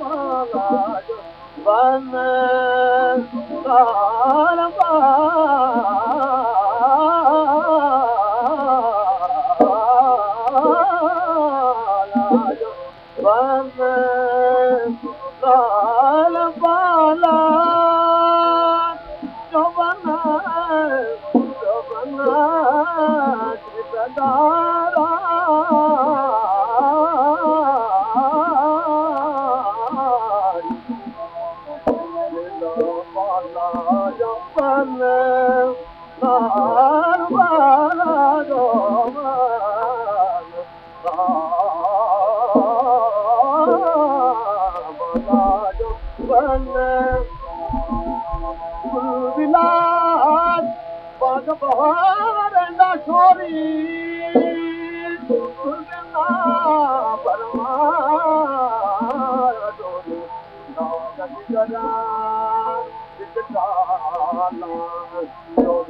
Oh, वाजो बाला जो न बालो آلا جو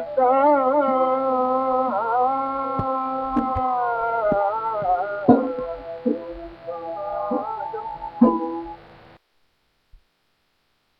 کا